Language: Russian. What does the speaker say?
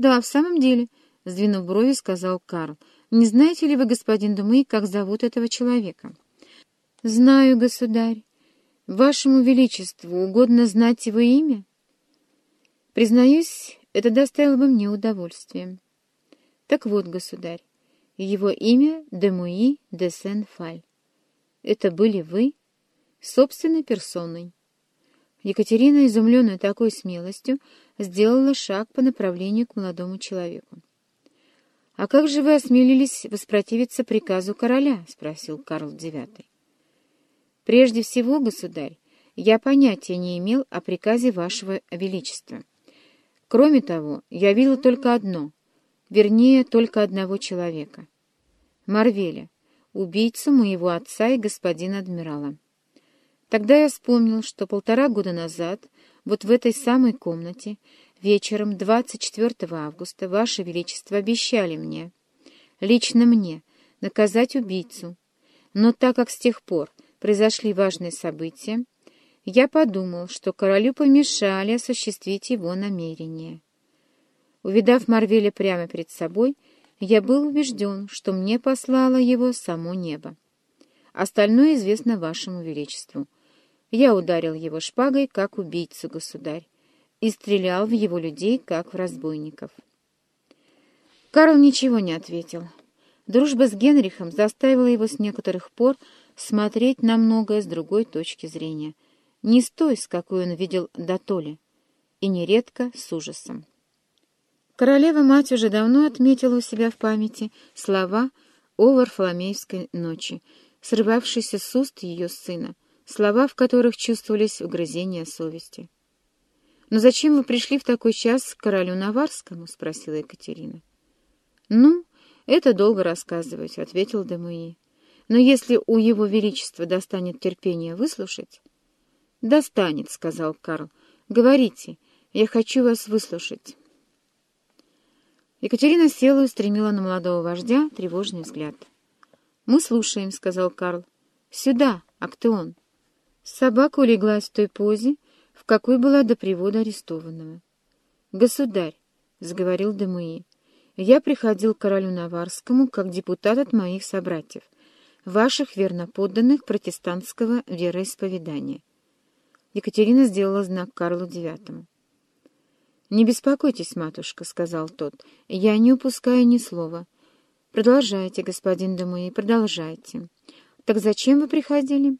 «Да, в самом деле», — сдвинув брови, сказал Карл. «Не знаете ли вы, господин Думы, как зовут этого человека?» «Знаю, государь. Вашему Величеству угодно знать его имя?» «Признаюсь, это доставило бы мне удовольствие». «Так вот, государь, его имя Демуи де Сен-Фаль. Это были вы, собственной персоной». Екатерина, изумленная такой смелостью, сделала шаг по направлению к молодому человеку. — А как же вы осмелились воспротивиться приказу короля? — спросил Карл IX. — Прежде всего, государь, я понятия не имел о приказе вашего величества. Кроме того, я видел только одно, вернее, только одного человека — Марвеля, убийцу моего отца и господина адмирала. Тогда я вспомнил, что полтора года назад, вот в этой самой комнате, вечером 24 августа, Ваше Величество обещали мне, лично мне, наказать убийцу. Но так как с тех пор произошли важные события, я подумал, что королю помешали осуществить его намерение. Увидав Марвеля прямо перед собой, я был убежден, что мне послало его само небо. Остальное известно Вашему Величеству. Я ударил его шпагой, как убийцу, государь, и стрелял в его людей, как в разбойников. Карл ничего не ответил. Дружба с Генрихом заставила его с некоторых пор смотреть на многое с другой точки зрения, не с той, с какой он видел Датоли, и нередко с ужасом. Королева-мать уже давно отметила у себя в памяти слова о Варфоломеевской ночи, срывавшиеся с уст ее сына, слова в которых чувствовались угрызения совести. «Но зачем вы пришли в такой час к королю Наварскому?» — спросила Екатерина. «Ну, это долго рассказывать», — ответил Демуи. «Но если у его величества достанет терпения выслушать...» «Достанет», — сказал Карл. «Говорите, я хочу вас выслушать». Екатерина села и устремила на молодого вождя тревожный взгляд. «Мы слушаем», — сказал Карл. «Сюда, Актеон». Собака улеглась в той позе, в какой была до привода арестованного. «Государь», — заговорил Демуи, — «я приходил к королю Наварскому как депутат от моих собратьев, ваших верноподданных протестантского вероисповедания». Екатерина сделала знак Карлу IX. «Не беспокойтесь, матушка», — сказал тот, — «я не упускаю ни слова. Продолжайте, господин Демуи, продолжайте. Так зачем вы приходили?»